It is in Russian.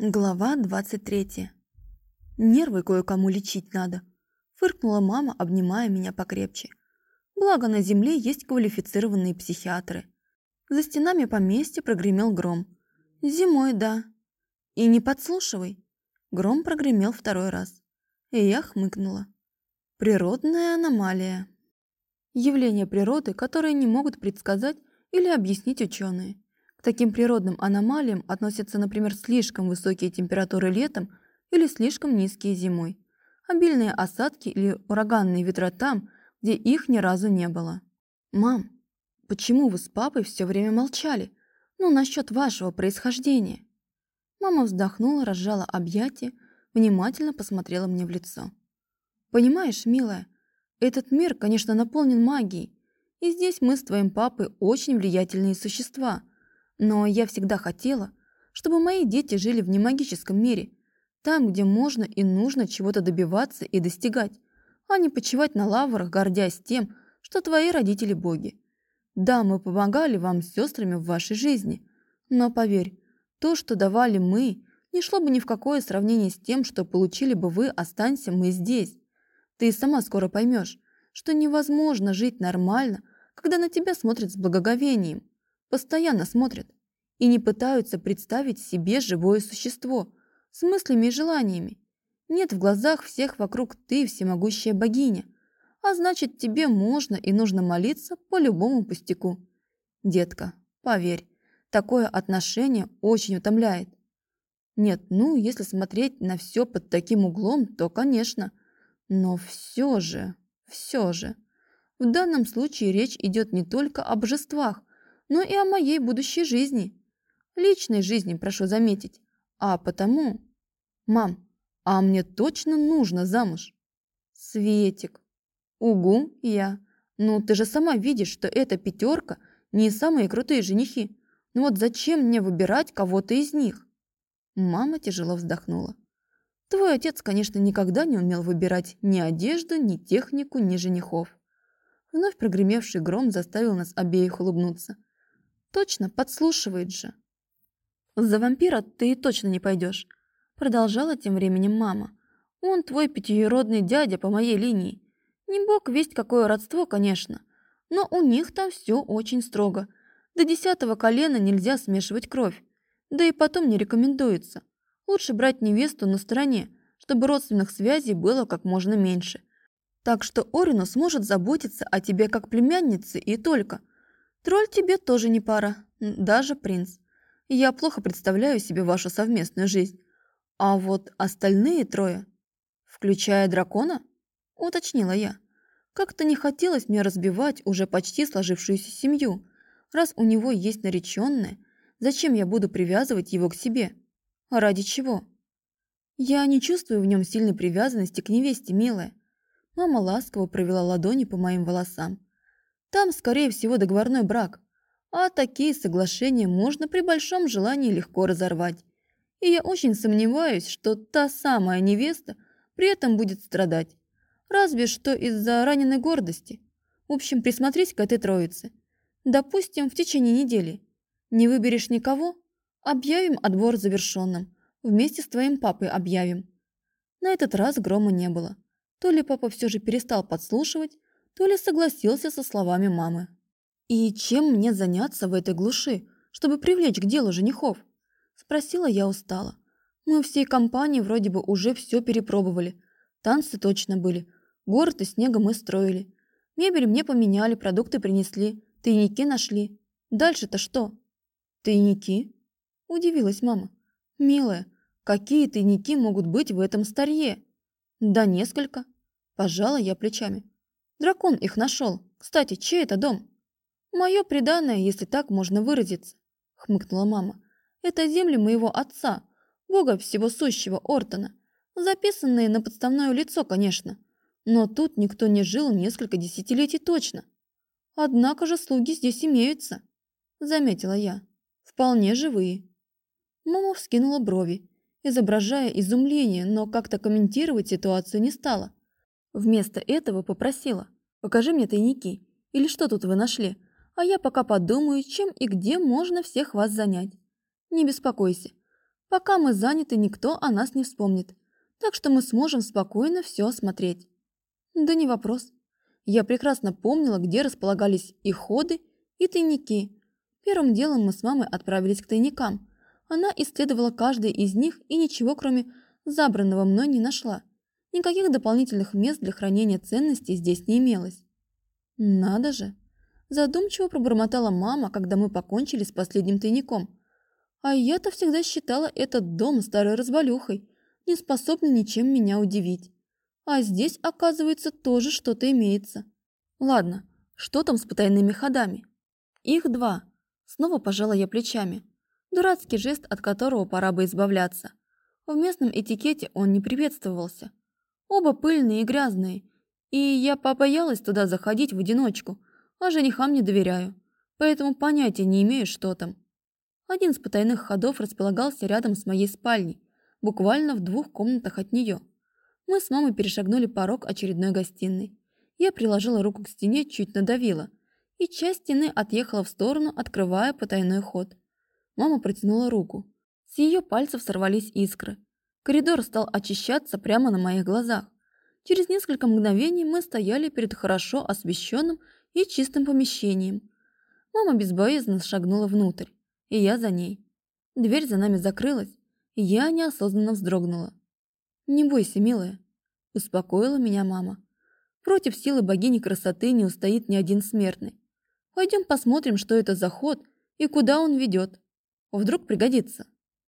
Глава 23. Нервы кое-кому лечить надо. Фыркнула мама, обнимая меня покрепче. Благо на земле есть квалифицированные психиатры. За стенами поместья прогремел гром. Зимой, да. И не подслушивай. Гром прогремел второй раз. И я хмыкнула. Природная аномалия. Явление природы, которые не могут предсказать или объяснить ученые таким природным аномалиям относятся, например, слишком высокие температуры летом или слишком низкие зимой, обильные осадки или ураганные ветра там, где их ни разу не было. «Мам, почему вы с папой все время молчали? Ну, насчет вашего происхождения?» Мама вздохнула, разжала объятия, внимательно посмотрела мне в лицо. «Понимаешь, милая, этот мир, конечно, наполнен магией, и здесь мы с твоим папой очень влиятельные существа – но я всегда хотела, чтобы мои дети жили в немагическом мире, там, где можно и нужно чего-то добиваться и достигать, а не почивать на лаврах, гордясь тем, что твои родители боги. Да, мы помогали вам с сестрами в вашей жизни, но поверь, то, что давали мы, не шло бы ни в какое сравнение с тем, что получили бы вы, останься мы здесь. Ты сама скоро поймешь, что невозможно жить нормально, когда на тебя смотрят с благоговением постоянно смотрят и не пытаются представить себе живое существо с мыслями и желаниями. Нет в глазах всех вокруг ты всемогущая богиня, а значит тебе можно и нужно молиться по любому пустяку. Детка, поверь, такое отношение очень утомляет. Нет, ну, если смотреть на все под таким углом, то, конечно. Но все же, все же. В данном случае речь идет не только об божествах, но и о моей будущей жизни. Личной жизни, прошу заметить. А потому... Мам, а мне точно нужно замуж? Светик. Угу, я. Ну, ты же сама видишь, что эта пятерка не самые крутые женихи. Ну вот зачем мне выбирать кого-то из них? Мама тяжело вздохнула. Твой отец, конечно, никогда не умел выбирать ни одежду, ни технику, ни женихов. Вновь прогремевший гром заставил нас обеих улыбнуться. Точно, подслушивает же. За вампира ты точно не пойдешь, продолжала тем временем мама. Он твой пятиюродный дядя по моей линии. Не бог весть какое родство, конечно, но у них там все очень строго. До десятого колена нельзя смешивать кровь, да и потом не рекомендуется. Лучше брать невесту на стороне, чтобы родственных связей было как можно меньше. Так что Орину сможет заботиться о тебе как племяннице и только – Тролль тебе тоже не пара, даже принц. Я плохо представляю себе вашу совместную жизнь. А вот остальные трое, включая дракона, уточнила я. Как-то не хотелось мне разбивать уже почти сложившуюся семью. Раз у него есть нареченная, зачем я буду привязывать его к себе? Ради чего? Я не чувствую в нем сильной привязанности к невесте, милая. Мама ласково провела ладони по моим волосам. Там, скорее всего, договорной брак. А такие соглашения можно при большом желании легко разорвать. И я очень сомневаюсь, что та самая невеста при этом будет страдать. Разве что из-за раненой гордости. В общем, присмотрись к этой троице. Допустим, в течение недели. Не выберешь никого? Объявим отбор завершенным. Вместе с твоим папой объявим. На этот раз грома не было. То ли папа все же перестал подслушивать, то ли согласился со словами мамы. «И чем мне заняться в этой глуши, чтобы привлечь к делу женихов?» Спросила я устало. Мы всей компанией вроде бы уже все перепробовали. Танцы точно были. Город из снега мы строили. Мебель мне поменяли, продукты принесли. Тайники нашли. Дальше-то что? Тайники? Удивилась мама. Милая, какие тайники могут быть в этом старье? Да несколько. Пожала я плечами. Дракон их нашел. Кстати, чей это дом? Мое преданное, если так можно выразиться, хмыкнула мама. Это земли моего отца, бога всего сущего Ортона. Записанные на подставное лицо, конечно. Но тут никто не жил несколько десятилетий точно. Однако же слуги здесь имеются, заметила я. Вполне живые. Мама вскинула брови, изображая изумление, но как-то комментировать ситуацию не стала. Вместо этого попросила. Покажи мне тайники. Или что тут вы нашли? А я пока подумаю, чем и где можно всех вас занять. Не беспокойся. Пока мы заняты, никто о нас не вспомнит, так что мы сможем спокойно все осмотреть. Да не вопрос. Я прекрасно помнила, где располагались и ходы, и тайники. Первым делом мы с мамой отправились к тайникам. Она исследовала каждый из них и ничего, кроме забранного мной, не нашла. Никаких дополнительных мест для хранения ценностей здесь не имелось. Надо же. Задумчиво пробормотала мама, когда мы покончили с последним тайником. А я-то всегда считала этот дом старой развалюхой, не способной ничем меня удивить. А здесь, оказывается, тоже что-то имеется. Ладно, что там с потайными ходами? Их два. Снова пожала я плечами. Дурацкий жест, от которого пора бы избавляться. В местном этикете он не приветствовался. Оба пыльные и грязные, и я побоялась туда заходить в одиночку, а женихам не доверяю, поэтому понятия не имею, что там. Один из потайных ходов располагался рядом с моей спальней, буквально в двух комнатах от нее. Мы с мамой перешагнули порог очередной гостиной. Я приложила руку к стене, чуть надавила, и часть стены отъехала в сторону, открывая потайной ход. Мама протянула руку. С ее пальцев сорвались искры. Коридор стал очищаться прямо на моих глазах. Через несколько мгновений мы стояли перед хорошо освещенным и чистым помещением. Мама безбоязненно шагнула внутрь, и я за ней. Дверь за нами закрылась, и я неосознанно вздрогнула. «Не бойся, милая», – успокоила меня мама. «Против силы богини красоты не устоит ни один смертный. Пойдем посмотрим, что это за ход и куда он ведет. Вдруг пригодится».